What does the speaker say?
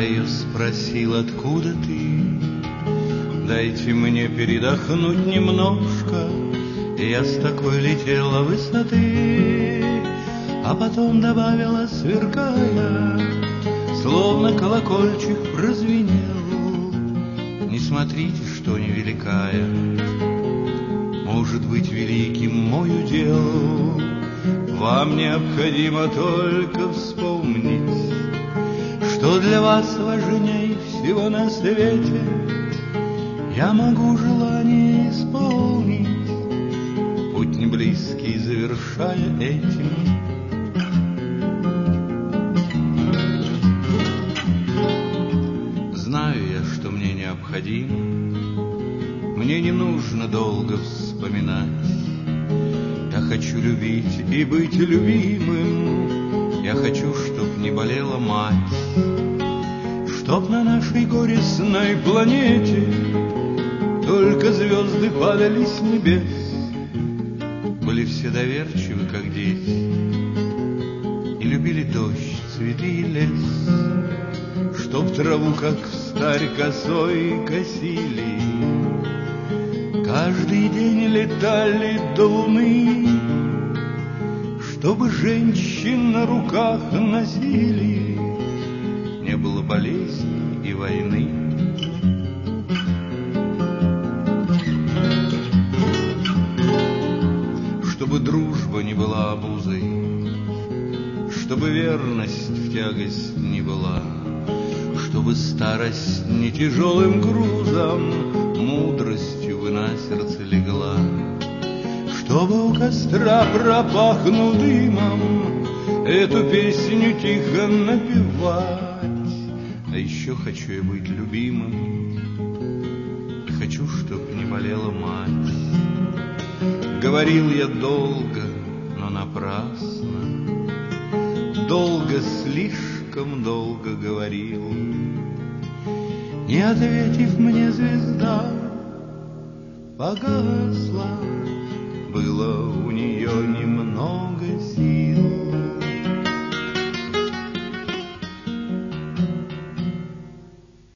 ее спросил, откуда ты. Дайте мне передохнуть немножко, я с такой летела высоты. А потом добавила, сверкая, Словно колокольчик прозвенел. Не смотрите, что невеликая, Может быть великим мой удел. Вам необходимо только вспомнить, Что для вас важнее всего на свете. Я могу желание исполнить, Путь не близкий, завершая этим. Знаю я, что мне необходимо, Мне не нужно долго вспоминать, Я хочу любить и быть любимым, Я хочу, чтоб не болела мать, Чтоб на нашей горестной планете Только звезды падали с небес, Были все доверчивы, как дети, И любили дождь, цветы и лес, Чтоб траву, как встарь косой, косили. Каждый день летали до луны, Чтобы женщин на руках носили, было болезни и войны. Чтобы дружба не была обузой, Чтобы верность в тягость не была, Чтобы старость не тяжелым грузом Мудростью бы на сердце легла, Чтобы у костра пропахнул дымом Эту песню тихо напевать. А еще хочу я быть любимым, хочу, чтоб не болела мать. Говорил я долго, но напрасно, Долго, слишком долго говорил. Не ответив мне звезда, Погасла,